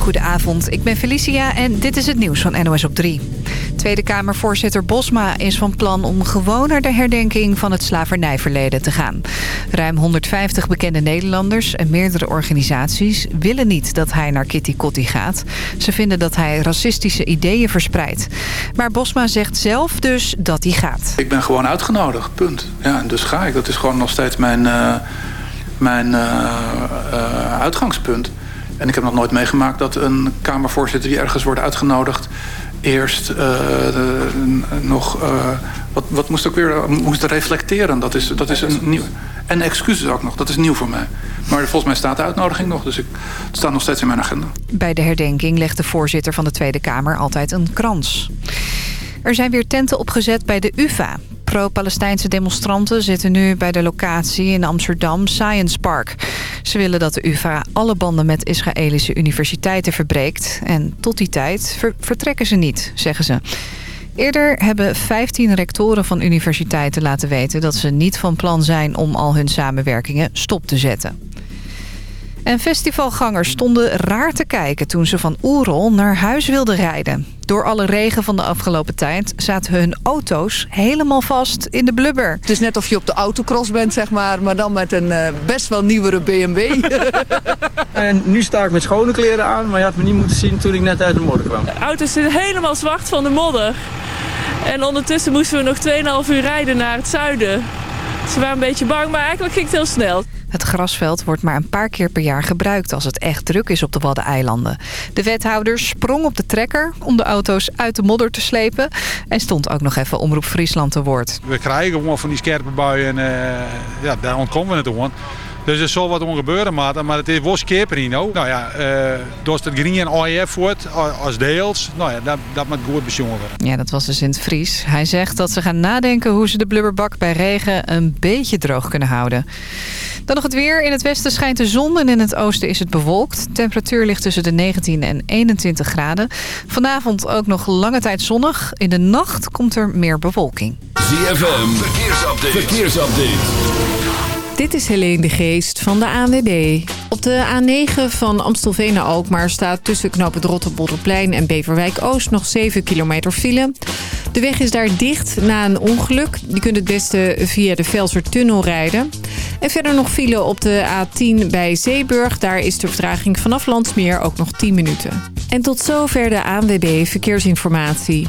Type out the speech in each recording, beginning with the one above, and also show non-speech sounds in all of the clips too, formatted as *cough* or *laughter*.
Goedenavond, ik ben Felicia en dit is het nieuws van NOS op 3. Tweede Kamervoorzitter Bosma is van plan om gewoon naar de herdenking van het slavernijverleden te gaan. Ruim 150 bekende Nederlanders en meerdere organisaties willen niet dat hij naar Kitty Kotti gaat. Ze vinden dat hij racistische ideeën verspreidt. Maar Bosma zegt zelf dus dat hij gaat. Ik ben gewoon uitgenodigd, punt. Ja, dus ga ik. Dat is gewoon nog steeds mijn, uh, mijn uh, uh, uitgangspunt. En ik heb nog nooit meegemaakt dat een Kamervoorzitter die ergens wordt uitgenodigd... eerst uh, de, nog... Uh, wat, wat moest ook weer... moest reflecteren. Dat is, dat is een nieuw... En excuses ook nog. Dat is nieuw voor mij. Maar volgens mij staat de uitnodiging nog. Dus ik, het staat nog steeds in mijn agenda. Bij de herdenking legt de voorzitter van de Tweede Kamer altijd een krans. Er zijn weer tenten opgezet bij de UvA. Pro-Palestijnse demonstranten zitten nu bij de locatie in Amsterdam Science Park. Ze willen dat de UvA alle banden met Israëlische universiteiten verbreekt. En tot die tijd ver vertrekken ze niet, zeggen ze. Eerder hebben 15 rectoren van universiteiten laten weten... dat ze niet van plan zijn om al hun samenwerkingen stop te zetten. En festivalgangers stonden raar te kijken toen ze van Oerol naar huis wilden rijden. Door alle regen van de afgelopen tijd zaten hun auto's helemaal vast in de blubber. Het is net of je op de autocross bent, zeg maar, maar dan met een uh, best wel nieuwere BMW. *laughs* en nu sta ik met schone kleren aan, maar je had me niet moeten zien toen ik net uit de modder kwam. De auto's zitten helemaal zwart van de modder. En ondertussen moesten we nog 2,5 uur rijden naar het zuiden. Ze waren een beetje bang, maar eigenlijk ging het heel snel. Het grasveld wordt maar een paar keer per jaar gebruikt als het echt druk is op de Waddeneilanden. De wethouder sprong op de trekker om de auto's uit de modder te slepen. En stond ook nog even Omroep Friesland te woord. We krijgen gewoon van die scherpe buien en uh, ja, daar ontkomen we het gewoon. Dus er zal wat ongebeuren, maar, maar het is wel skeperino. Nou ja, uh, door het green OEF wordt als deels, nou ja, dat, dat moet goed besjongen Ja, dat was dus in het Fries. Hij zegt dat ze gaan nadenken hoe ze de blubberbak bij regen een beetje droog kunnen houden. Dan nog het weer. In het westen schijnt de zon en in het oosten is het bewolkt. De temperatuur ligt tussen de 19 en 21 graden. Vanavond ook nog lange tijd zonnig. In de nacht komt er meer bewolking. ZFM, verkeersupdate. verkeersupdate. Dit is Helene de Geest van de ANWB. Op de A9 van Amstelveen naar Alkmaar staat tussen knop het en Beverwijk-Oost nog 7 kilometer file. De weg is daar dicht na een ongeluk. Je kunt het beste via de Velsertunnel rijden. En verder nog file op de A10 bij Zeeburg. Daar is de vertraging vanaf Landsmeer ook nog 10 minuten. En tot zover de ANWB Verkeersinformatie.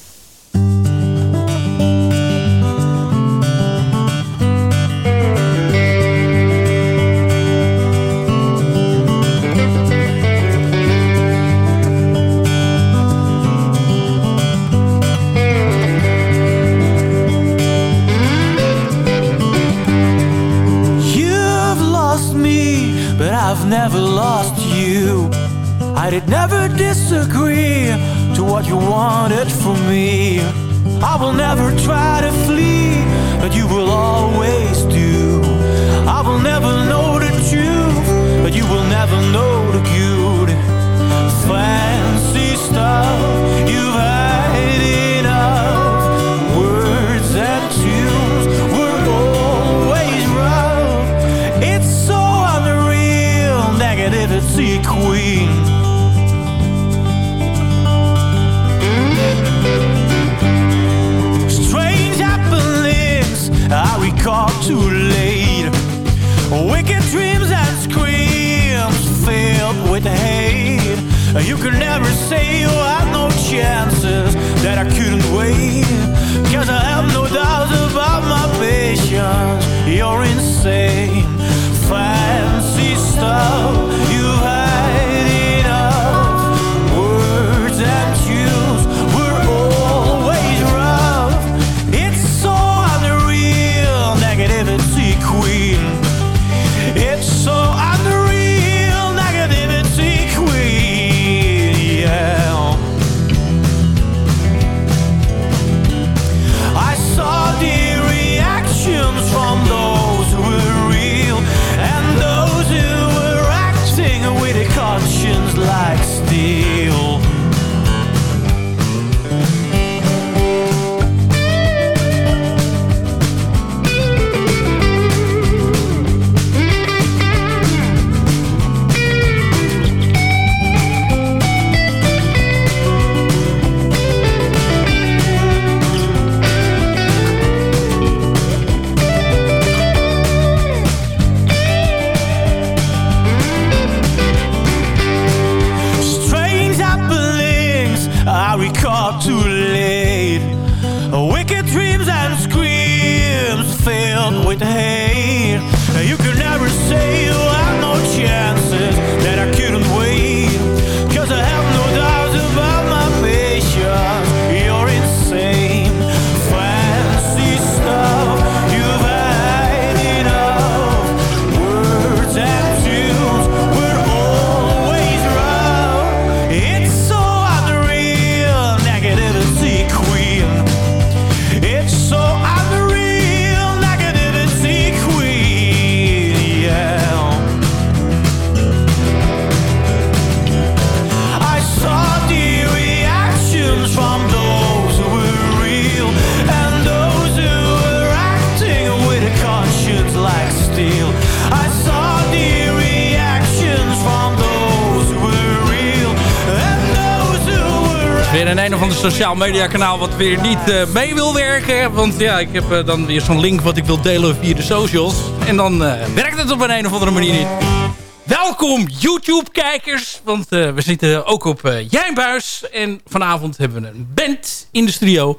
Never lost you. I did never disagree to what you wanted from me. I will never try to flee, but you will always do. I will never know the truth, but you will never know the beauty. Fancy stuff you've had too late. Wicked dreams and screams filled with hate. You could never say you had no chances that I couldn't wait. Cause I have no doubts about my patience. You're insane. Fancy stuff kanaal wat weer niet uh, mee wil werken. Want ja, ik heb uh, dan weer zo'n link wat ik wil delen via de socials. En dan uh, werkt het op een, een of andere manier niet. Welkom YouTube-kijkers, want we zitten ook op Jijnbuis. En vanavond hebben we een band in de studio.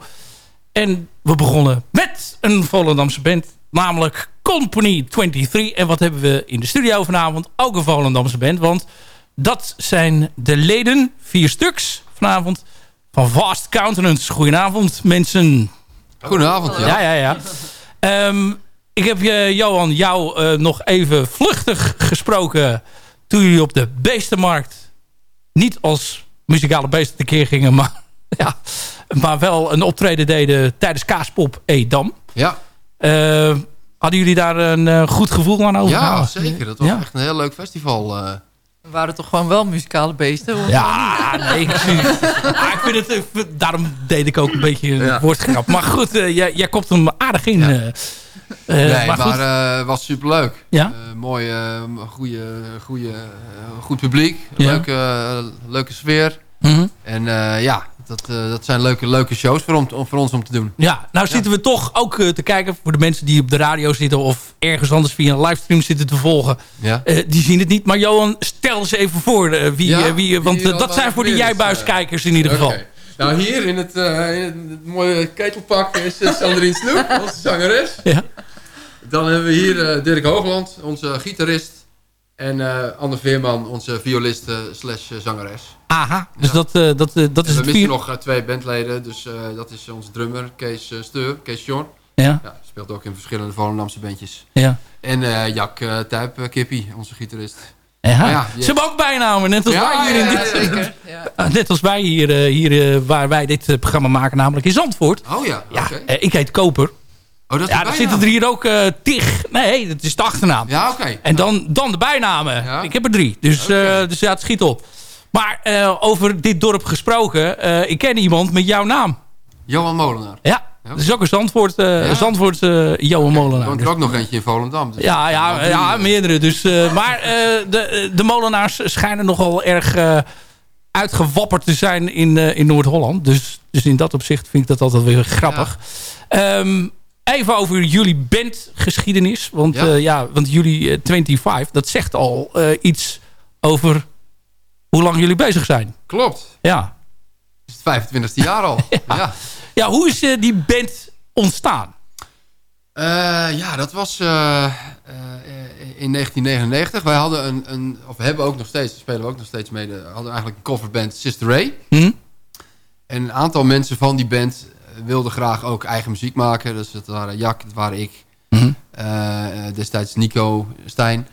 En we begonnen met een Volendamse band, namelijk Company 23. En wat hebben we in de studio vanavond? Ook een Volendamse band, want dat zijn de leden, vier stuks vanavond, van Vast Countenance. Goedenavond, mensen. Goedenavond, ja. Ja, ja, ja. Um, ik heb je, Johan, jou uh, nog even vluchtig gesproken toen jullie op de beestenmarkt niet als muzikale beesten tekeer gingen, maar, *laughs* ja, maar wel een optreden deden tijdens Kaaspop Edam. Ja. Uh, hadden jullie daar een uh, goed gevoel aan over? Ja, zeker. Dat was ja. echt een heel leuk festival. We waren toch gewoon wel muzikale beesten? Ja, nee, ik, ik vind het, daarom deed ik ook een beetje een ja. woordgrap. Maar goed, uh, jij, jij komt hem aardig in. Ja. Uh, nee, maar, maar uh, was superleuk. Ja? mooi, goede, goede, goed publiek. Leuke, leuke sfeer. Mm -hmm. En ja, dat, uh, dat zijn leuke, leuke shows voor, om, voor ons om te doen. Ja, nou zitten we toch ook uh, te kijken voor de mensen die op de radio zitten... of ergens anders via een livestream zitten te volgen. Ja. Uh, die zien het niet. Maar Johan, stel eens even voor. wie, ja, wie, want dat zijn voor de jijbuiskijkers in ieder geval. Nou, hier in het, in het mooie ketelpak is Sandrine Snoep, *laughs* onze zangeres. Ja. Dan hebben we hier Dirk Hoogland, onze gitarist. En uh, Anne Veerman, onze violiste slash zangeres. Aha, dus ja. dat, uh, dat, uh, dat is we het missen vier... nog twee bandleden. Dus dat is onze drummer, Kees Steur, Kees Jorn. Ja. ja. Speelt ook in verschillende Volendamse bandjes. Ja. En Jack Tuip Kippie, onze gitarist. Ja. ja Ze hebben ook bijnamen, net als wij hier in dit... net als wij hier, hier waar wij dit programma maken, namelijk in Zandvoort. Oh ja, ja ik heet Koper. Oh, dat ja, dan zitten er hier ook uh, tig. Nee, dat is de achternaam. Ja, oké. Okay. En dan, dan de bijnamen. Ja. Ik heb er drie. Dus, okay. uh, dus ja, het schiet op. Maar uh, over dit dorp gesproken. ik ken iemand met jouw naam. Johan Molenaar. Ja. ja. Dat is ook een Zandvoort, ja. Zandvoort Johan okay. Molenaar. Er er ook nog eentje in Volendam. Dus ja, ja, ja, meerdere. Dus, *laughs* maar de, de molenaars schijnen nogal erg uitgewapperd te zijn in, in Noord-Holland. Dus, dus in dat opzicht vind ik dat altijd weer grappig. Um, Even over jullie bandgeschiedenis. Want, ja. Uh, ja want jullie uh, 25, dat zegt al uh, iets over hoe lang jullie bezig zijn. Klopt. Ja. Het is het 25e jaar al. *laughs* ja. ja. Ja. hoe is die band ontstaan? ja, dat was in 1999. Wij hadden een, een, of hebben ook nog steeds, spelen we ook nog steeds mee, we hadden eigenlijk een coverband Sister Ray. Hm? En een aantal mensen van die band wilde graag ook eigen muziek maken. Dus dat waren Jack, dat waren ik. Mm -hmm. uh, destijds Nico Stijn.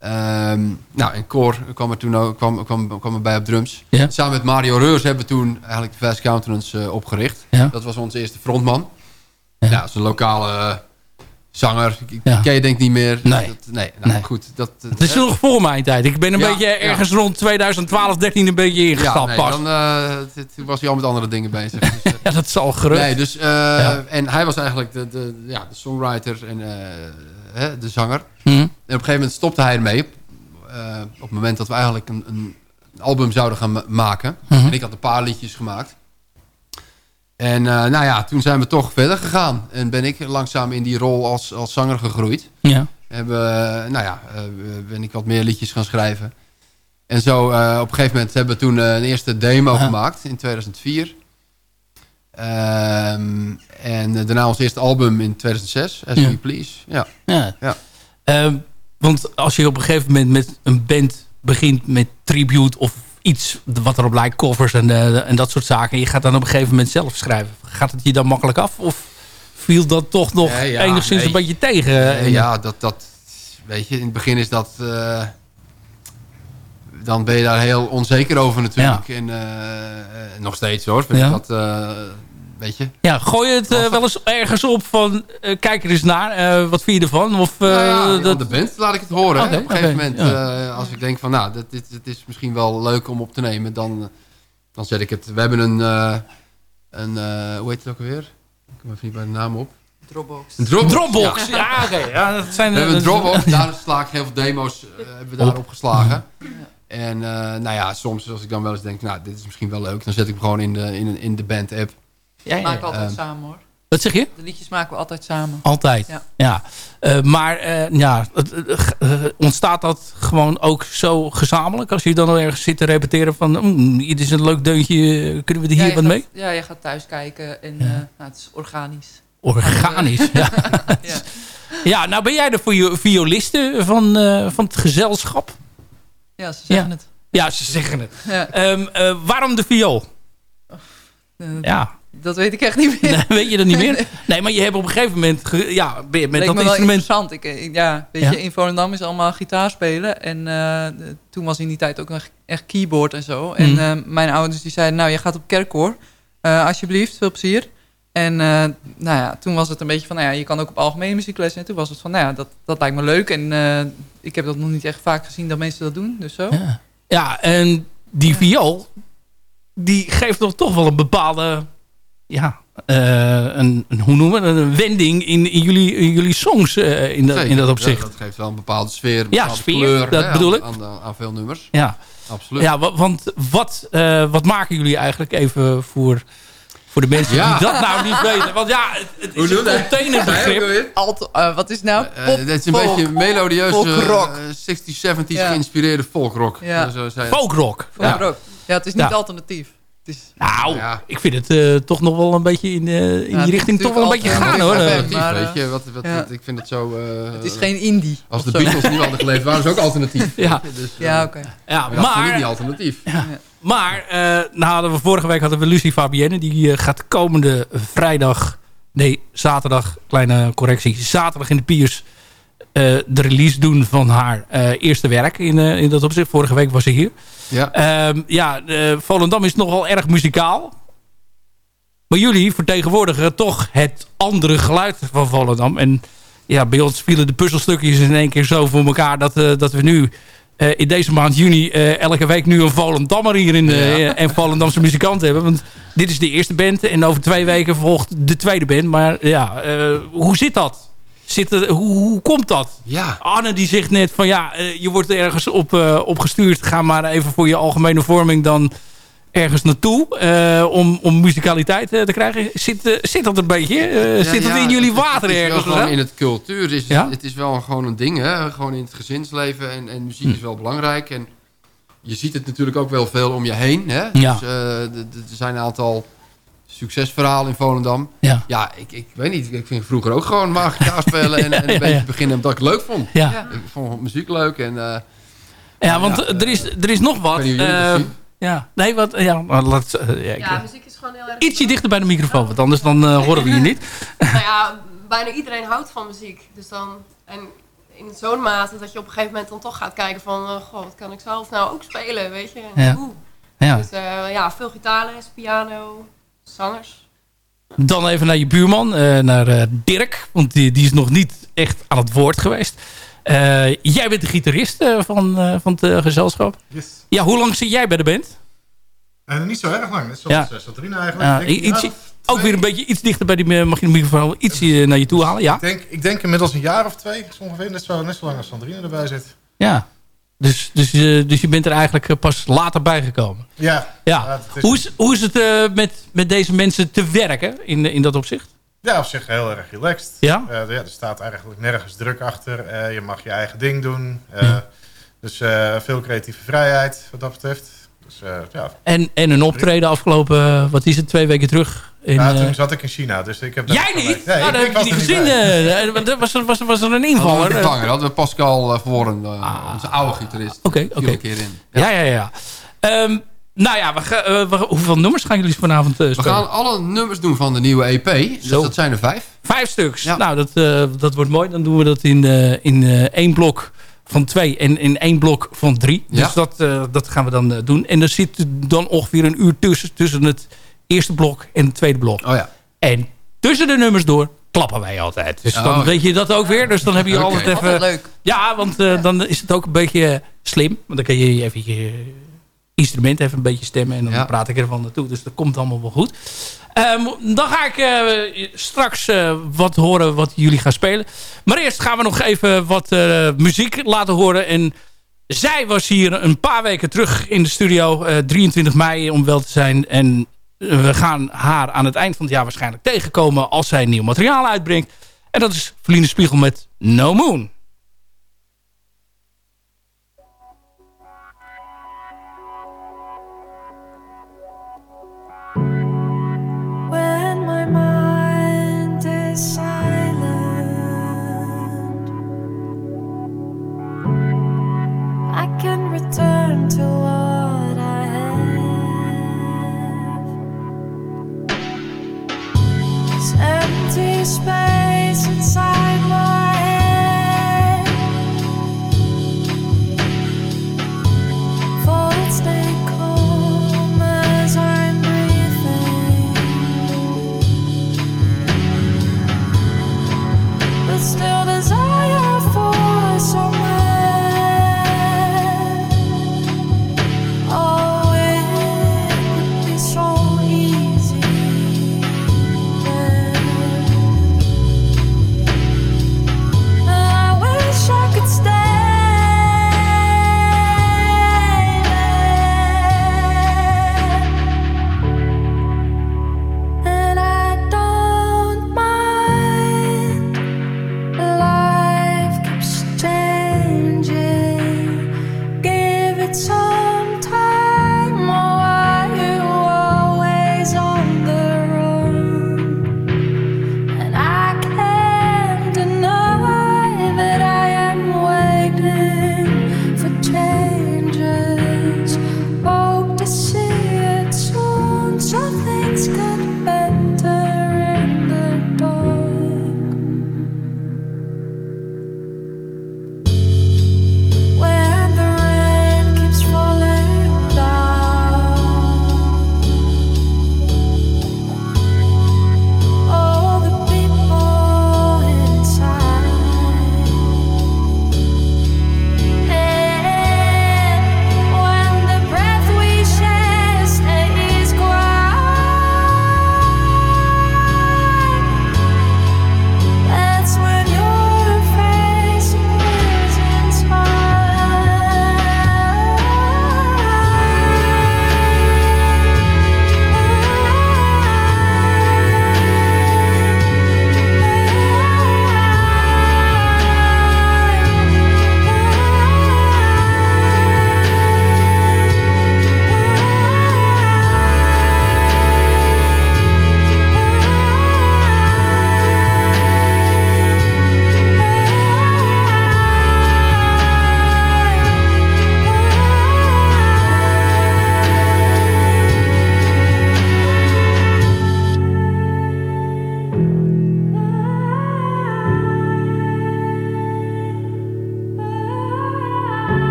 Um, nou, en Cor kwam er toen ook, kwam, kwam, kwam erbij op drums. Samen met Mario Reurs hebben we toen eigenlijk de Fast Countenance uh, opgericht. Dat was onze eerste frontman. Ja, ja dat is een lokale zanger. Ja. ken je denk niet meer. Nee. Dat, nee, nou, nee. goed. Dat, het is nog voor mijn tijd. Ik ben een ja, beetje ergens ja. rond 2012, 13 een beetje ingestapt. Dan uh, was hij al met andere dingen bezig. Dus, uh, *laughs* ja, dat is al gerust. Nee, dus, uh, En hij was eigenlijk de, de, ja, de songwriter en hè, de zanger. Mm -hmm. En op een gegeven moment stopte hij ermee. op het moment dat we eigenlijk een, een album zouden gaan maken. Mm -hmm. En ik had een paar liedjes gemaakt. En uh, nou ja, toen zijn we toch verder gegaan. En ben ik langzaam in die rol als, als zanger gegroeid. Ja. Hebben, uh, nou ja, uh, ben ik wat meer liedjes gaan schrijven. En zo op een gegeven moment hebben we toen een eerste demo Aha. gemaakt in 2004. Um, en daarna ons eerste album in 2006, As ja. We Please. Ja. ja. ja. Um, want als je op een gegeven moment met een band begint met tribute of iets wat erop lijkt, covers en, uh, en dat soort zaken. Je gaat dan op een gegeven moment zelf schrijven. Gaat het je dan makkelijk af? Of viel dat toch nog ja, ja, enigszins nee. een beetje tegen? Nee, ja, dat, dat, weet je, in het begin is dat... Uh, dan ben je daar heel onzeker over natuurlijk. En uh, nog steeds hoor. Vind ik dat, weet je. Ja, gooi je het uh, wel eens ergens op van... Uh, kijk er eens naar, uh, wat vind je ervan? Of, nou ja, dat... de band laat ik het horen. Okay, Op een gegeven okay, moment, ja. als ik denk van... nou, dit, dit, dit, is misschien wel leuk om op te nemen... dan, dan zet ik het... We hebben een... een hoe heet het ook alweer? Ik kom even niet bij de naam op. Dropbox. Een Dropbox, Dropbox. ja, ja oké. Okay. Ja, dat zijn, we hebben een Dropbox, *laughs* daar sla ik heel veel demo's hebben we daar opgeslagen. En nou ja, soms als ik dan wel eens denk, nou, dit is misschien wel leuk, dan zet ik hem gewoon in de, in, in de band app. Ja, ja. Maken we altijd samen hoor. Wat zeg je? De liedjes maken we altijd samen. Altijd, ja. ja. Uh, maar uh, ja, uh, ontstaat dat gewoon ook zo gezamenlijk? Als je dan ergens zit te repeteren van... Mm, dit is een leuk deuntje, kunnen we er hier wat gaat, mee? Ja, je gaat thuis kijken en ja. nou, het is organisch. Organisch, ja. *laughs* ja. ja. nou ben jij de violiste van, van het gezelschap? Ja, ze zeggen het. Ja, ze zeggen het. Um, waarom de viool? ja. Dat weet ik echt niet meer. Nee, weet je dat niet meer? Nee, maar je hebt op een gegeven moment... Ja, met Leek dat instrument... interessant. Ik, ik, ja, weet Ja? je, in Volendam is allemaal gitaar spelen. En eh, toen was in die tijd ook echt keyboard en zo. En Mhm. eh, mijn ouders die zeiden, nou, je gaat op kerkkoor. Eh, alsjeblieft, veel plezier. En eh, nou ja, toen was het een beetje van, nou ja, je kan ook op algemene muziekles. En toen was het van, nou ja, dat, dat lijkt me leuk. En eh, ik heb dat nog niet echt vaak gezien dat mensen dat doen. Dus zo. Ja, ja en die viool... die geeft toch toch wel een bepaalde... Ja, eh, een, een, hoe noemen we het? Een wending in, in, jullie, in jullie songs eh, in, dat, in dat opzicht. Ja, dat geeft wel een bepaalde sfeer, een Ja, bepaalde sfeer, kleur dat hè, bedoel aan, ik. Aan, aan, aan veel nummers. Ja. Absoluut. Ja, wa- want wat, eh, wat maken jullie eigenlijk even voor, voor de mensen Ja. die dat nou niet weten? *laughs* Want ja, het, het is een containerbegrip. Alt, eh, wat is het nou? Eh, Pop, dit is een folk, beetje eh, 60s, 70s Ja. geïnspireerde folkrock. Ja. Zo zei het. Folkrock. Folkrock. Ja. het is niet Ja. alternatief. Is, Nou, Ja. ik vind het eh, toch nog wel een beetje in, eh, in Ja, die richting toch wel een beetje gaan hoor. alternatief, maar, Alternatief, eh, weet je. Wat, wat, ja. wat- ik vind het zo... eh, het is geen indie. Als de. Beatles niet hadden geleefd, waren ze ook alternatief. *laughs* Ja. weet Dus, Ja, oké. Ja, maar niet maar, alternatief. maar eh, nou hadden we vorige week hadden we Lucie Fabienne. Die gaat komende vrijdag, nee zaterdag, kleine correctie, zaterdag in de Piers de release doen van haar eh, eerste werk in, eh, in dat opzicht. Vorige week was ze hier. Ja. Ehm, ja, eh, Volendam is nogal erg muzikaal. Maar jullie vertegenwoordigen toch het andere geluid van Volendam. En ja, bij ons vielen de puzzelstukjes in één keer zo voor elkaar... dat, eh, dat we nu eh, in deze maand juni eh, elke week nu een Volendammer hier in de, *laughs* en Volendamse muzikant hebben. Want dit is de eerste band en over twee weken volgt de tweede band. Maar ja, eh, hoe zit dat? Zit er, hoe, hoe komt dat? Ja. Anne die zegt net van ja, eh, je wordt ergens op, eh, opgestuurd. Ga maar even voor je algemene vorming dan ergens naartoe. eh, om, om muzikaliteit te krijgen. Zit, zit dat een beetje? Ja, zit dat ja, in jullie het- het- water het is wel ergens? gewoon in het cultuur. Is, Ja? Het is wel gewoon een ding. Hè? Gewoon in het gezinsleven. En, en muziek Hm. is wel belangrijk. En je ziet het natuurlijk ook wel veel om je heen. Hè? Ja. Dus, er zijn een aantal succesverhalen in Volendam. Ja. Ja, ik, ik weet niet. Ik ging vroeger ook gewoon maar gitaar *laughs* spelen. en, en een ja, beetje ja. beginnen omdat ik het leuk vond. Ja. Ik vond muziek leuk. En, eh, Ja, want ja, eh, er, is, er is nog wat. Eh, ja, nee, wat, ja, maar laat, eh, ja, ik, Ja, muziek is gewoon heel erg... ietsje dichter bij de microfoon, want anders dan eh, horen we je niet. *laughs* Nou ja, *laughs* bijna iedereen houdt van muziek. Dus dan... En in zo'n mate dat je op een gegeven moment dan toch gaat kijken van... goh, wat kan ik zelf nou ook spelen, weet je? En Ja. hoe? Ja. Dus eh, ja, veel gitaarles, piano, zangers. Dan even naar je buurman, eh, naar eh, Dirk. Want die, die is nog niet echt aan het woord geweest. Eh, jij bent de gitarist eh, van, eh, van het eh, gezelschap. Yes. Ja, hoe lang zit jij bij de band? Niet zo erg lang, net zoals Ja. Sandrine eigenlijk. Iets, ook weer een beetje iets dichter bij die... Mag je de microfoon iets naar je toe halen? Ja. Ik denk, ik denk inmiddels een jaar of twee, is ongeveer net zo, net zo lang als Sandrine erbij zit. ja. Dus, dus, eh, dus je bent er eigenlijk eh, pas later bijgekomen. Ja. Ja. is- Hoe, is, hoe is het eh, met, met deze mensen te werken in, in dat opzicht? Ja, op zich heel erg relaxed. Ja? Ja, er staat eigenlijk nergens druk achter. Je mag je eigen ding doen. Dus veel creatieve vrijheid wat dat betreft. Dus, ja. En, en een optreden afgelopen, wat is het, twee weken terug? In, ja, eh, toen zat ik in China, dus ik heb... Jij niet? Nee, nou, dat heb was ik niet gezien. bij. eh, eh, was, er- was, was er een invaller? we vervangen. Hadden we Pascal uh, Verworren, uh, onze oude gitarist. Oké, oké. keer in. Ja, ja, ja. Ehm, nou ja, we hoeveel nummers gaan jullie vanavond eh, We spelen? gaan alle nummers doen van de nieuwe EP. Dus Zo. dat zijn er vijf. Vijf stuks. Nou, dat, eh, dat wordt mooi. Dan doen we dat in, eh, in eh, één blok van twee en in één blok van drie. Ja. Dus dat, eh, dat gaan we dan doen. En er zit dan ongeveer een uur tussen, tussen het eerste blok en het tweede blok. Oh ja. En tussen de nummers door klappen wij altijd. Dus dan Oh. weet je dat ook weer. Dus dan heb je Oké. altijd even... Altijd leuk. Ja, want eh, dan is het ook een beetje eh, slim. Want dan kan je even je instrument even een beetje stemmen. En dan Ja. praat ik ervan naartoe. Dus dat komt allemaal wel goed. Ehm, dan ga ik eh, straks eh, wat horen wat jullie gaan spelen. Maar eerst gaan we nog even wat eh, muziek laten horen. En zij was hier een paar weken terug in de studio. 23 mei om wel te zijn. En we gaan haar aan het eind van het jaar waarschijnlijk tegenkomen... als zij nieuw materiaal uitbrengt. En dat is Verline Spiegel met No Moon.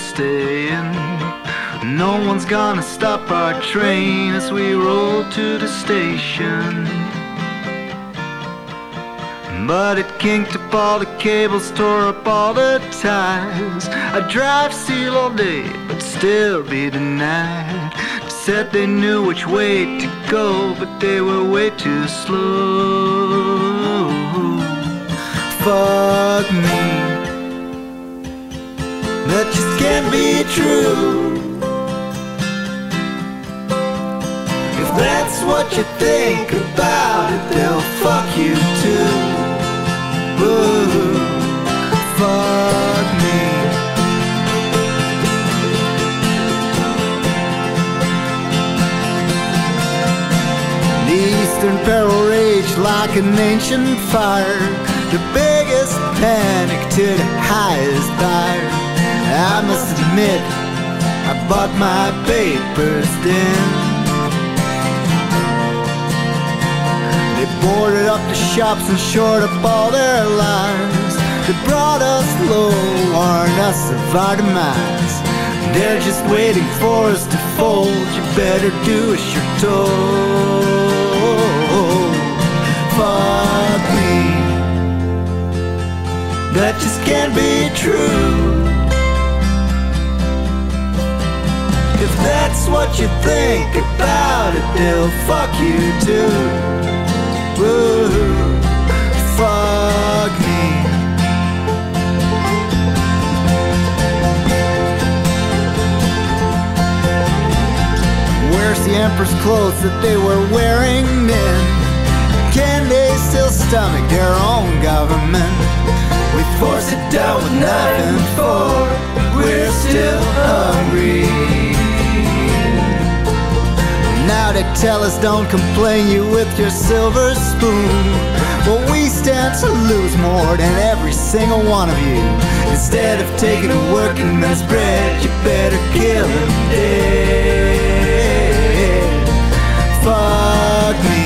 Stay in. No one's gonna stop our train as we roll to the station. But it kinked up all the cables, tore up all the ties. I drive seal all day, but still be denied. Said they knew which way to go, but they were way too slow. Fuck me that just can't be true. If that's what you think about it, they'll fuck you too. Ooh, fuck me. The Eastern Peril raged like an ancient fire, the biggest panic to the highest buyer. I must admit, I bought my papers then. They boarded up the shops and shored up all their lines. They brought us low, warned us of our demise. They're just waiting for us to fold. You better do as you're told. Fuck me. that just can't be true. That's what you think about it, they'll fuck you too. Woo, fuck me. Where's the emperor's clothes that they were wearing then? Can they still stomach their own government? We force it down with and fork. We're still They tell us don't complain you with your silver spoon. Well, we stand to lose more than every single one of you. Instead of taking a working man's bread, you better kill him dead. Fuck me.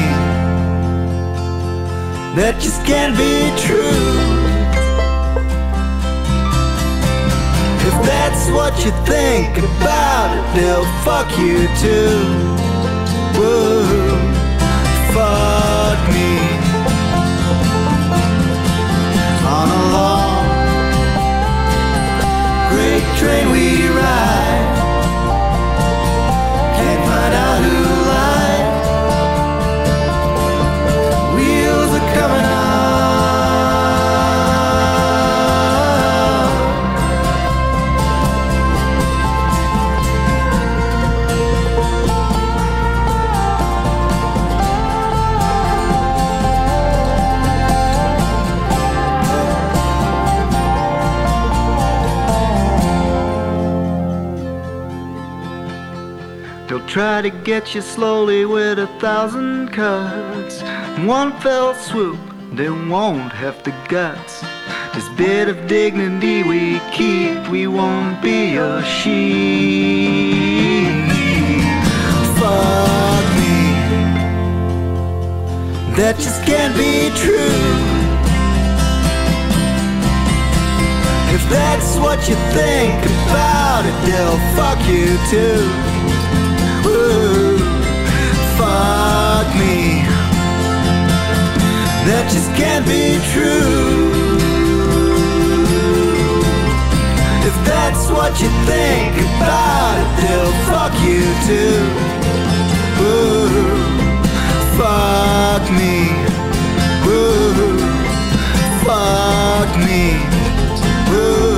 That just can't be true. If that's what you think about it, they'll fuck you too. Me. On a long, great train we ride. Try to get you slowly with a thousand cuts. One fell swoop, they won't have the guts. This bit of dignity we keep, we won't be a sheep. Fuck me. That just can't be true. If that's what you think about it, they'll fuck you too. That just can't be true. If that's what you think about it, they'll fuck you too. Woo, fuck me. Woo, fuck me. Woo,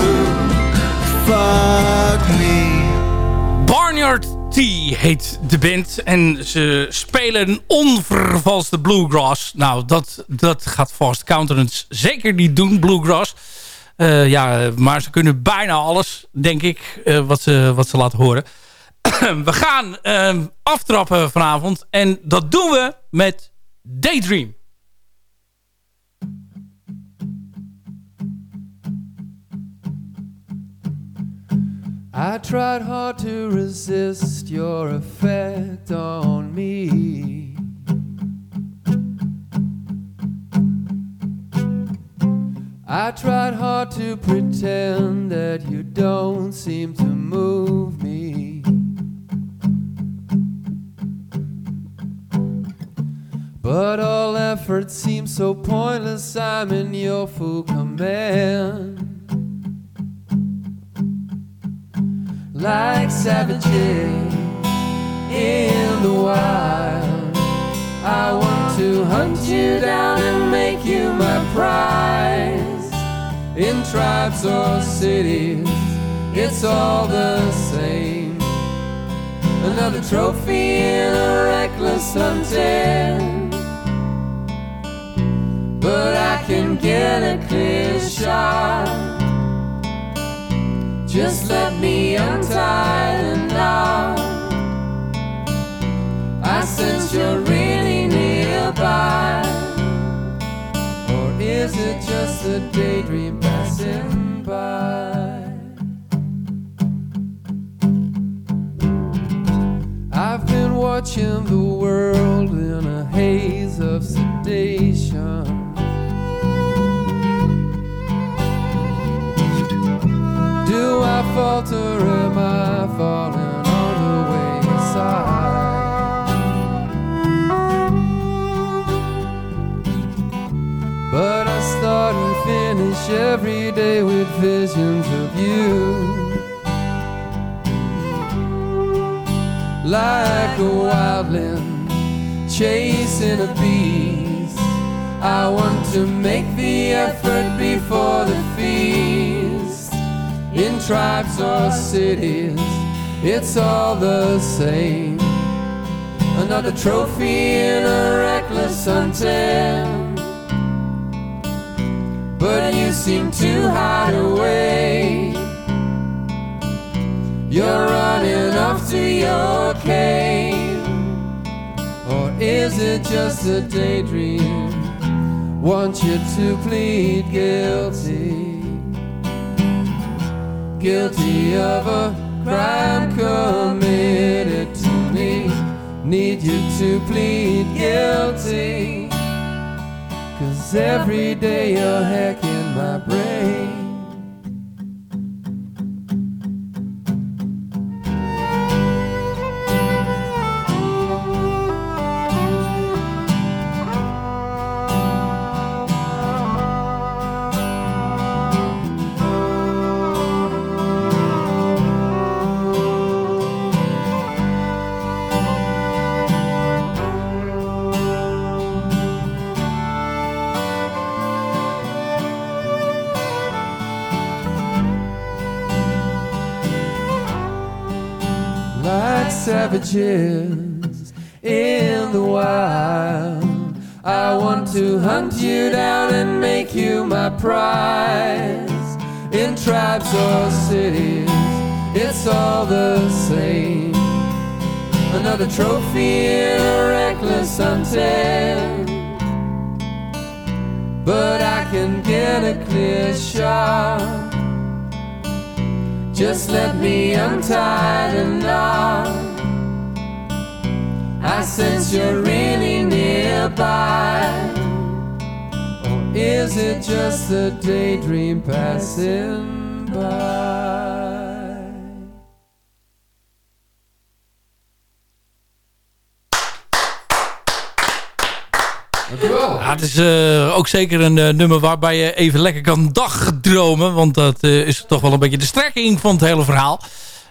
fuck me. Barnyard T heet de band. En ze spelen onvervalste bluegrass. Nou, dat, dat gaat Fast Countenance zeker niet doen, bluegrass. Eh, ja, maar ze kunnen bijna alles, denk ik, eh, wat, ze, wat ze laten horen. *coughs* we gaan eh, aftrappen vanavond. En dat doen we met Daydream. I tried hard to resist your effect on me. I tried hard to pretend that you don't seem to move me. But all effort seems so pointless, I'm in your full command. Like savages in the wild. I want to hunt you down and make you my prize. In tribes or cities, it's all the same. Another trophy in a reckless hunting. But I can get a clear shot. Just let me watching the world in a haze of sedation. Do I falter? Am I falling on the wayside? But I start and finish every day with visions of you. Like a wildland chasing a beast, I want to make the effort before the feast. In tribes or cities, it's all the same. Another trophy in a reckless hunting. But you seem to hide away. You're running off to your cave. Or is it just a daydream? Want you to plead guilty. Guilty of a crime committed to me. Need you to plead guilty. Cause every day you're hacking my brain. Savages in the wild. I want to hunt you down and make you my prize. In tribes or cities, it's all the same. Another trophy in a reckless hunting. But I can get a clear shot. Just let me untie the knot. I sense you're really nearby. Or is it just a daydream passing by? Ja, het is eh, ook zeker een eh, nummer waarbij je even lekker kan dagdromen. Want dat eh, is toch wel een beetje de strekking van het hele verhaal.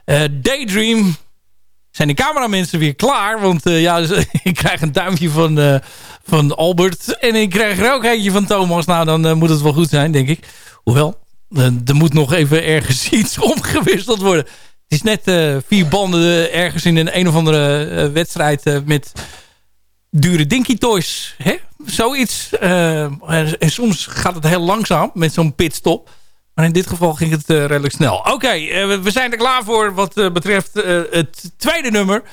Eh, Daydream. Zijn de cameramensen weer klaar? Want ja, dus, *laughs* ik krijg een duimpje van, eh, van Albert. En ik krijg er ook eentje van Thomas. Nou, dan eh, moet het wel goed zijn, denk ik. Hoewel, eh, er moet nog even ergens *laughs* iets omgewisseld worden. Het is net eh, vier banden ergens in een een of andere eh, wedstrijd eh, met dure Dinky Toys. Hè? Zoiets. Eh, en soms gaat het heel langzaam met zo'n pitstop. Maar in dit geval ging het eh, redelijk snel. Oké, eh, we- zijn er klaar voor wat eh, betreft het tweede nummer.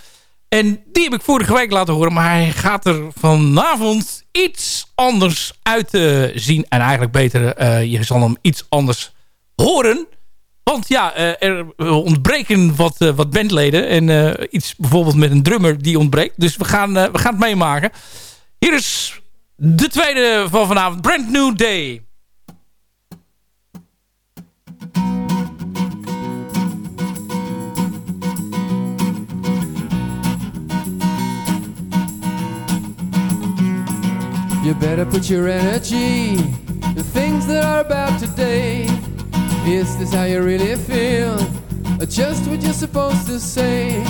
En die heb ik vorige week laten horen. Maar hij gaat er vanavond iets anders uit zien. En eigenlijk beter, je zal hem iets anders horen. Want ja, er ontbreken wat, wat bandleden. En iets bijvoorbeeld met een drummer die ontbreekt. Dus we gaan, we gaan het meemaken. Hier is de tweede van vanavond. Brand New Day. You better put your energy in things that are about today. Is this how you really feel? Or just what you're supposed to say?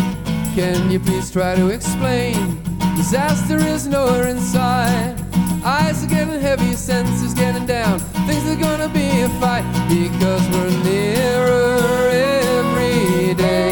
Can you please try to explain? Disaster is nowhere inside. Eyes are getting heavy, senses getting down. Things are gonna be a fight because we're nearer every day.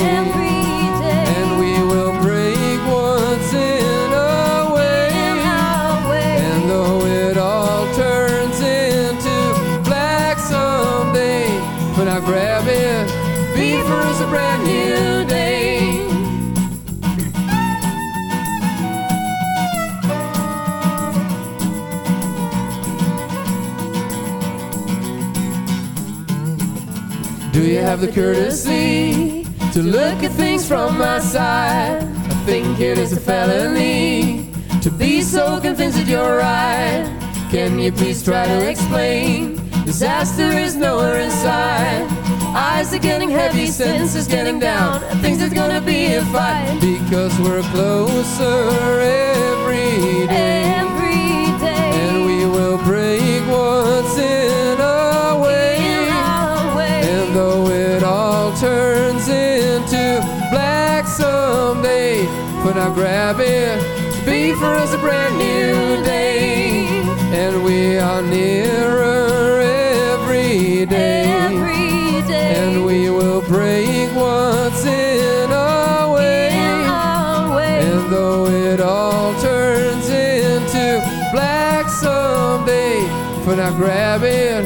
Do you have the courtesy to look at things from my side? I think it is a felony to be so convinced that you're right. Can you please try to explain? Disaster is nowhere in sight. Eyes are getting heavy, senses getting down. Things are gonna be a fight because we're closer every day. For now, grab it, be for us a brand new day, and we are nearer every day. Every day. And we will break what's in our way. And though it all turns into black someday, for now grab it,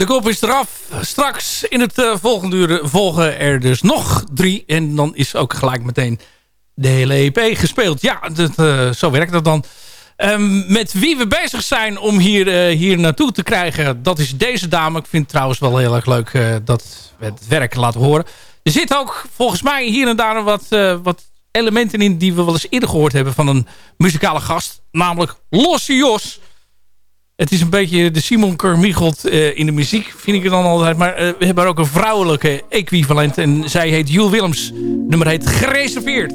De kop is eraf. Straks in het eh, volgende uur volgen er dus nog drie. En dan is ook gelijk meteen de hele EP gespeeld. Ja, dat, eh, zo werkt dat dan. Ehm, met wie we bezig zijn om hier, eh, hier naartoe te krijgen, dat is deze dame. Ik vind het trouwens wel heel erg leuk dat we het werk laten horen. Er zit ook volgens mij hier en daar wat, wat elementen in die we wel eens eerder gehoord hebben van een muzikale gast. Namelijk Losse Jos. Het is een beetje de Simon Kermichelt uh, in de muziek, vind ik het dan altijd. Maar uh, we hebben ook een vrouwelijke equivalent. En zij heet Jules Willems. Nummer heet. Gereserveerd,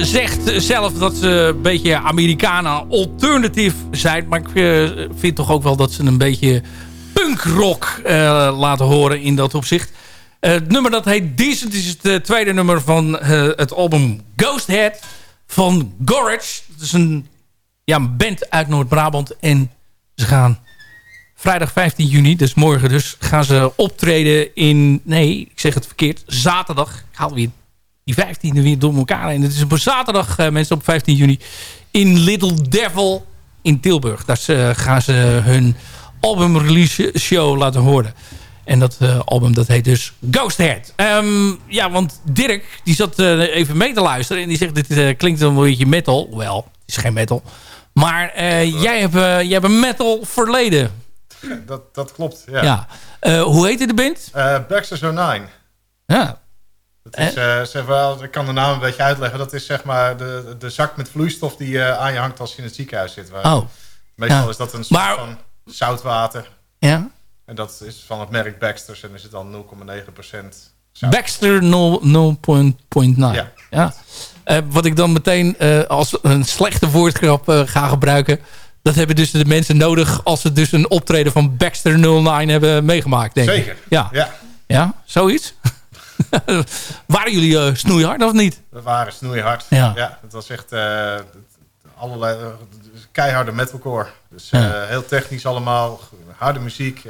zegt zelf dat ze een beetje Americana alternative zijn. Maar ik eh, vind toch ook wel dat ze een beetje punkrock eh, laten horen in dat opzicht. Eh, het nummer dat heet Decent is het eh, tweede nummer van eh, het album Ghost Head van Gorage. Dat is een, ja, band uit Noord-Brabant. En ze gaan vrijdag 15 juni, dus morgen dus, gaan ze optreden in... Nee, ik zeg het verkeerd. Zaterdag. Ik haal weer die 15e weer door elkaar. En het is op zaterdag, eh, mensen, op 15 juni... in Little Devil in Tilburg. Daar eh, gaan ze hun album release show laten horen. En dat eh, album dat heet dus Ghost Head. Ehm, ja, want Dirk die zat even mee te luisteren. En die zegt, dit klinkt een beetje metal. Wel, het is geen metal. Maar jij, hebt, jij hebt een metal verleden. Dat, dat klopt, ja. Ja. Hoe heette de band? Baxter Zo 9. Ja. Dat is, eh, zeg ik kan de naam een beetje uitleggen. Dat is zeg maar de, de zak met vloeistof die eh, aan je hangt als je in het ziekenhuis zit. Waar- Oh. Meestal Ja. is dat een soort Maar- van zoutwater. Ja. En dat is van het merk Baxter's en is het dan 0,9% zout. Baxter 0.9. Ja. Ja. Eh, wat ik dan meteen als een slechte woordgrap ga gebruiken. Dat hebben dus de mensen nodig als ze dus een optreden van Baxter 09 hebben meegemaakt, denk ik. Zeker. Ja. Ja. Ja, zoiets? *laughs* *laughs* Waren jullie eh, snoeihard of niet? We waren snoeihard. Ja. Ja. het was echt eh, allerlei, eh, keiharde metalcore. Dus Ja. heel technisch allemaal. Harde muziek,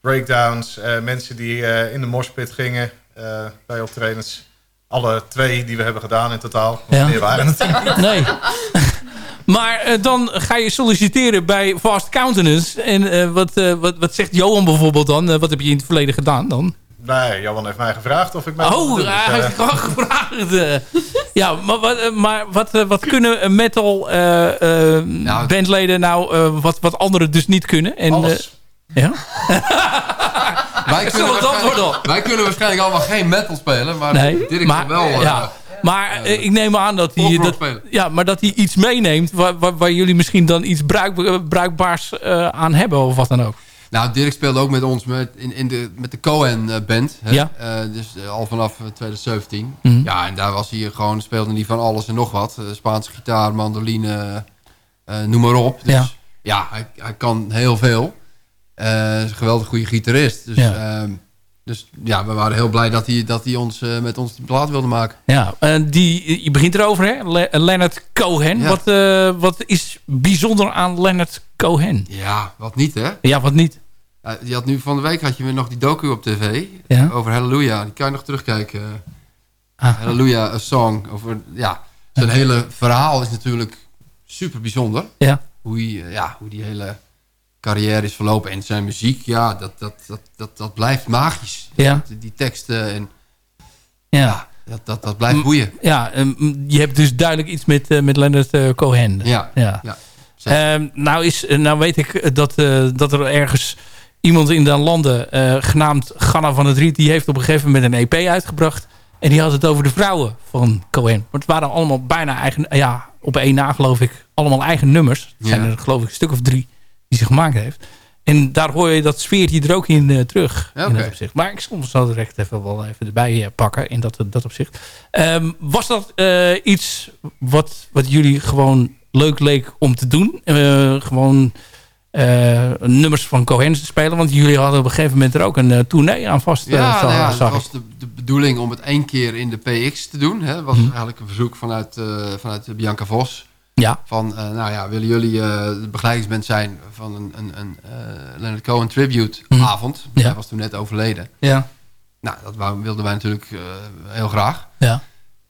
breakdowns. mensen die in de moshpit gingen bij optredens. Alle twee die we hebben gedaan in totaal. Ja. meer waren het. *laughs* Nee. *laughs* Maar dan ga je solliciteren bij Fast Countenance. En wat, wat, wat zegt Johan bijvoorbeeld dan? Wat heb je in het verleden gedaan dan? Nee, Johan heeft mij gevraagd of ik wilde Oh, doen, dus, hij eh, heeft gewoon gevraagd. eh. *laughs* ja, maar, wat, eh, maar wat, eh, wat kunnen metal eh, eh, bandleden nou eh, wat, wat anderen dus niet kunnen? En, Alles. eh, ja? *laughs* Wij kunnen, het antwoord waarschijnlijk, op. wij kunnen waarschijnlijk allemaal geen metal spelen, maar Nee, Dirk maar, wel. eh, ja. maar ik neem aan dat hij, dat, spelen. ja, maar dat hij iets meeneemt... waar, waar, waar jullie misschien dan iets bruik, bruikbaars eh, aan hebben of wat dan ook. Nou, Dirk speelde ook met ons met, in, in de, met de Cohen eh? Ja. Eh, dus eh, al vanaf eh, 2017. Mhm. Ja, en daar was hij gewoon, speelde hij van alles en nog wat. Spaanse gitaar, mandoline, noem maar op. Dus Ja. ja, hij, hij kan heel veel. Is een geweldig goede gitarist. Dus Ja. Dus, ja we waren heel blij dat hij, dat hij ons, eh, met ons die plaat wilde maken. Ja, eh, die, je begint erover, hè? Le- Leonard Cohen. Ja. Wat, eh, wat is bijzonder aan Leonard Cohen? Ja, wat niet hè? Ja, wat niet? Uh, je had nu van de week had je weer nog die docu op tv Ja. over Hallelujah. Die kan je nog terugkijken. Ah. Hallelujah, a song. Over, ja, zijn hele verhaal is natuurlijk super bijzonder. Ja. Hoe, hij, eh, ja, hoe die hele carrière is verlopen. En zijn muziek, ja, dat, dat, dat, dat, dat blijft magisch. Ja. Die, die teksten en Ja. dat, dat, dat blijft boeien. Ja, je hebt dus duidelijk iets met, eh, met Leonard eh, Cohen. Ja, ja. ja, Ehm, nou, is, eh, nou weet ik dat, dat er ergens iemand in de landen genaamd Ganna van het Riet... die heeft op een gegeven moment een EP uitgebracht. En die had het over de vrouwen van Cohen. Maar het waren allemaal bijna eigen... Ja, op één na geloof ik allemaal eigen nummers. Het zijn Ja. er geloof ik een stuk of drie die ze gemaakt heeft. En daar hoor je dat sfeertje er ook in eh, terug. In dat opzicht. Maar ik zal zo direct even wel even erbij eh, pakken in dat, dat opzicht. Ehm, was dat eh, iets wat, wat jullie gewoon leuk leek om te doen? Gewoon nummers van Cohen te spelen? Want jullie hadden op een gegeven moment er ook een tournee aan vast. Ja, zag- nou ja, het was de, de bedoeling om het één keer in de PX te doen. Het was Mhm. eigenlijk een verzoek vanuit, vanuit Bianca Vos. Ja. Van, eh, nou ja, willen jullie eh, de begeleidingsband zijn van een, een, een eh, Leonard Cohen tribute Mhm. avond? Ja. Hij was toen net overleden. Ja. Nou, dat wilden wij natuurlijk heel graag. Ja.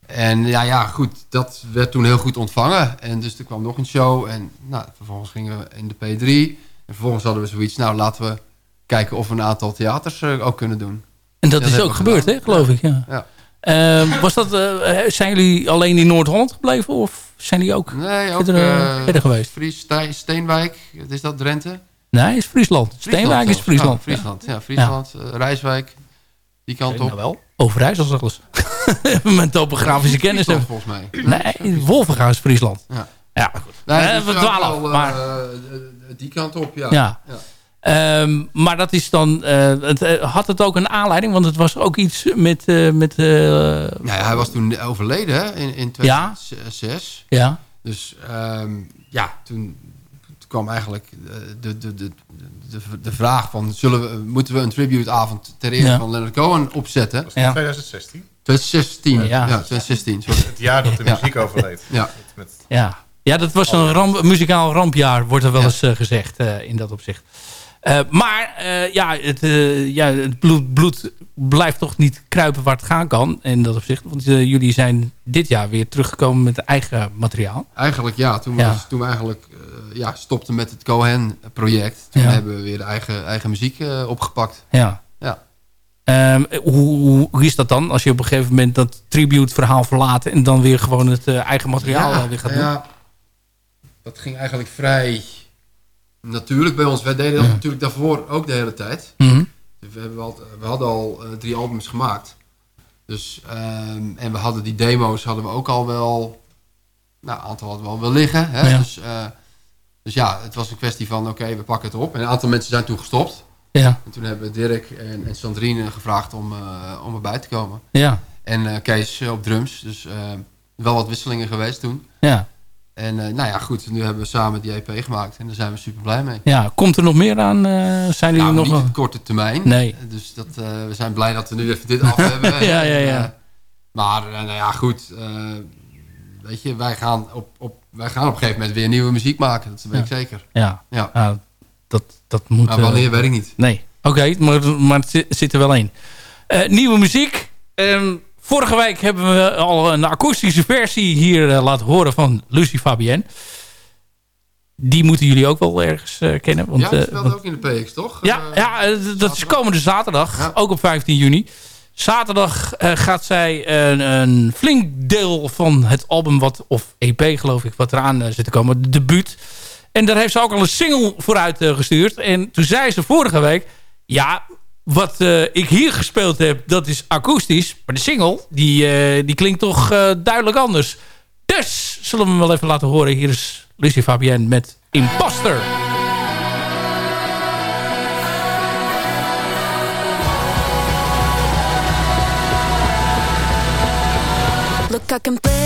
En ja, ja, goed, dat werd toen heel goed ontvangen. En dus er kwam nog een show. En nou, vervolgens gingen we in de P3. En vervolgens hadden we zoiets, nou laten we kijken of we een aantal theaters ook kunnen doen. En dat is ook gebeurd, hè, geloof ik. Ja. Ja. Ehm, was dat, zijn jullie alleen in Noord-Holland gebleven? Of zijn die ook, Nee, ook verder, eh, eh, verder geweest? Fries, Steenwijk, is dat Drenthe? Nee, is Friesland. Steenwijk is zelfs. Friesland. Ja, Friesland, ja, Friesland, eh, Rijswijk, die kant op. Nou wel. Overijssel zelfs. *laughs* Mijn topografische kennis Friesland, hebben. volgens mij. Nee, Wolvenga is Friesland. Ja. Ja, goed. Nee, dus we dwalen maar... die kant op, ja. Ja. Ehm, maar dat is dan... eh, het, eh, had het ook een aanleiding? Want het was ook iets met... eh, met Nou ja, hij was toen overleden hè, in, in Ja. 2006. Ja. Dus ehm, ja, toen, kwam eigenlijk de, de, de, de, de vraag van... Zullen we, moeten we een tributeavond ter ere Ja. van Leonard Cohen opzetten? Was het 2016? 2016, ja. Ja. 2016, sorry. Het jaar dat de Ja. muziek overleed. Ja. Met, Ja, ja dat was een ramp, muzikaal rampjaar, wordt er wel eens gezegd eh, in dat opzicht. Eh, maar eh, ja, het, eh, ja, het bloed, bloed blijft toch niet kruipen waar het gaan kan in dat opzicht. Want jullie zijn dit jaar weer teruggekomen met eigen materiaal. Eigenlijk ja, toen, Ja. Was, toen we eigenlijk ja, stopten met het Cohen-project. Toen Ja. hebben we weer eigen, eigen muziek opgepakt. Ja. Ja. Ehm, hoe, hoe, is dat dan als je op een gegeven moment dat tribute verhaal verlaat en dan weer gewoon het eigen materiaal weer gaat doen? ja. dat ging eigenlijk vrij natuurlijk bij ons. Wij deden dat natuurlijk daarvoor ook de hele tijd. Mhm. Dus we, hebben al, we hadden al eh, drie albums gemaakt. Dus, ehm, en we hadden die demo's hadden we ook al wel... Nou, een aantal hadden we al wel liggen. Hè? Dus, eh, dus ja, het was een kwestie van... Oké, we pakken het op. En een aantal mensen zijn toen gestopt. Ja. En toen hebben Dirk en, en Sandrine gevraagd om, eh, om erbij te komen. Ja. En Kees op drums. Dus wel wat wisselingen geweest toen. Ja. En eh, nou ja, goed. Nu hebben we samen die EP gemaakt. En daar zijn we super blij mee. Ja, komt er nog meer aan? eh, zijn jullie Nou, nog niet wel- op korte termijn. Nee. Dus dat, eh, we zijn blij dat we nu even dit af hebben. *laughs* Ja, ja, ja. En, maar nou ja, goed. weet je, wij gaan, op, op, wij gaan op een gegeven moment weer nieuwe muziek maken. Dat weet ik Ja. zeker. Ja, Ja. dat, dat moet... Maar wanneer, weet ik niet. Nee, oké, maar, maar het zi- zit er wel in. Nieuwe muziek. Ehm, vorige week hebben we al een akoestische versie hier eh, laten horen van Lucie Fabienne. Die moeten jullie ook wel ergens eh, kennen. Want, ja, die eh, speelde want- ook in de PX, toch? ja, ja dat is komende zaterdag. Ook op 15 juni. Zaterdag gaat zij een, een flink deel van het album, wat, of EP geloof ik, wat eraan zit te komen, de debuut. En daar heeft ze ook al een single vooruit gestuurd. En toen zei ze vorige week, ja, wat eh, ik hier gespeeld heb, dat is akoestisch. Maar de single, die, eh, die klinkt toch eh, duidelijk anders. Dus zullen we hem wel even laten horen. Hier is Lucie Fabienne met Imposter. Look,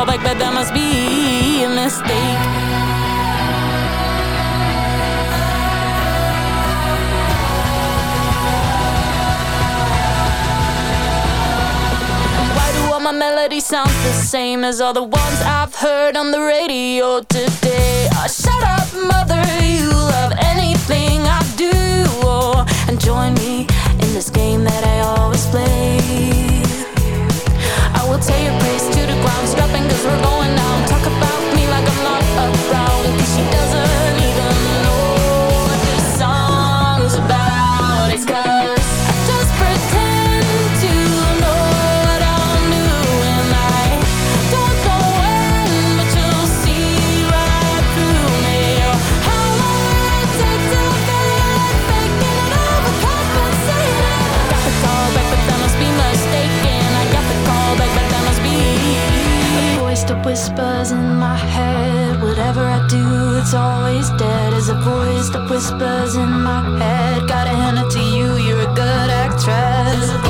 call back, but that must be a mistake. Why do all my melodies sound the same as all the ones I've heard on the radio today? Oh, shut up, mother, you love anything I do. Oh, and join me in this game that I always play. I will tear your praise ground, strapping cause we're going down. In my head. Whatever I do, it's always dead. Is a voice that whispers in my head. Gotta hand it to you, you're a good actress.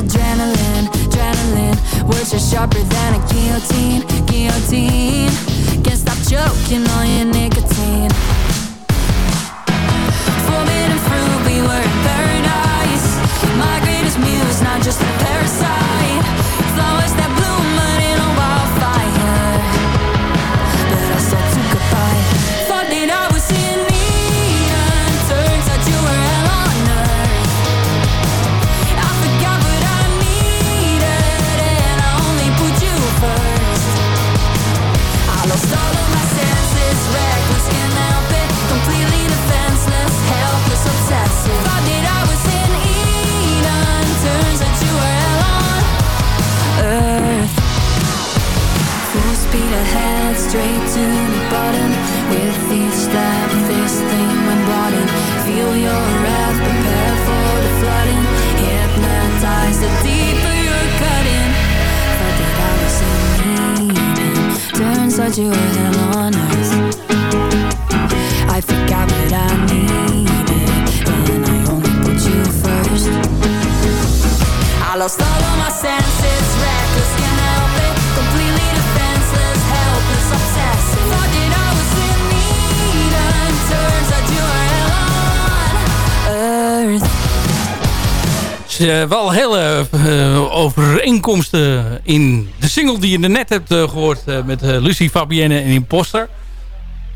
adrenaline, adrenaline. Words are sharper than a guillotine, guillotine. Can't stop choking on your nicotine. Forbidden fruit, we were in paradise. My greatest muse, not just a parasite. Overeenkomsten in de single die je net hebt eh, gehoord eh, met eh, Lucie Fabienne en Imposter. Er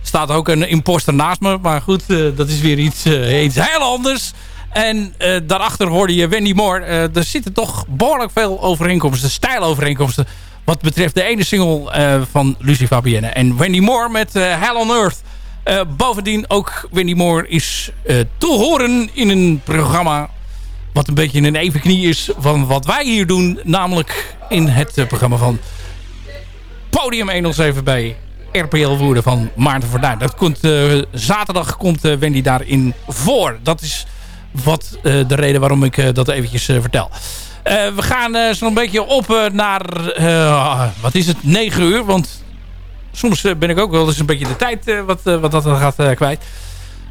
staat ook een imposter naast me, maar goed, eh, dat is weer iets, eh, heel anders. En eh, daarachter hoorde je Wendy Moore. Eh, er zitten toch behoorlijk veel overeenkomsten, stijlovereenkomsten... wat betreft de ene single eh, van Lucie Fabienne. En Wendy Moore met eh, Hell on Earth. Eh, bovendien ook Wendy Moore is eh, te horen in een programma... wat een beetje een evenknie is van wat wij hier doen. Namelijk in het eh, programma van Podium 107 bij RPL Woerden van Maarten Verduin. Dat komt, eh, zaterdag komt eh, Wendy daarin voor. Dat is wat de reden waarom ik dat eventjes vertel. We gaan uh, zo'n beetje op naar, wat is het, 9 uur. Want soms ben ik ook wel eens een beetje de tijd wat, wat dat gaat kwijt.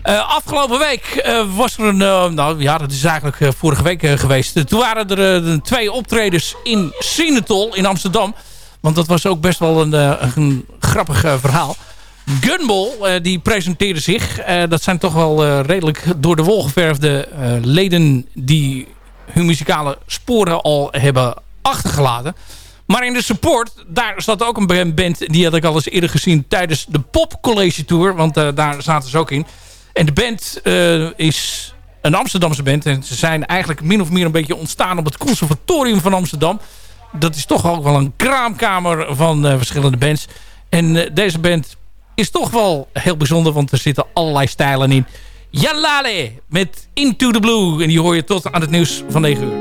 Eh, afgelopen week eh, was er een... eh, nou ja, dat is eigenlijk vorige week geweest. Toen waren er twee optredens in Sinetol in Amsterdam. Want dat was ook best wel een, een grappig verhaal. Gunball, die presenteerde zich. Dat zijn toch wel redelijk door de wol geverfde leden... die hun muzikale sporen al hebben achtergelaten. Maar in de support, daar zat ook een band... die had ik al eens eerder gezien tijdens de Pop College Tour. Want daar zaten ze ook in. En de band eh, is een Amsterdamse band. En ze zijn eigenlijk min of meer een beetje ontstaan op het conservatorium van Amsterdam. Dat is toch ook wel een kraamkamer van eh, verschillende bands. En eh, deze band is toch wel heel bijzonder, want er zitten allerlei stijlen in. Jalale met Into the Blue. En die hoor je tot aan het nieuws van 9 uur.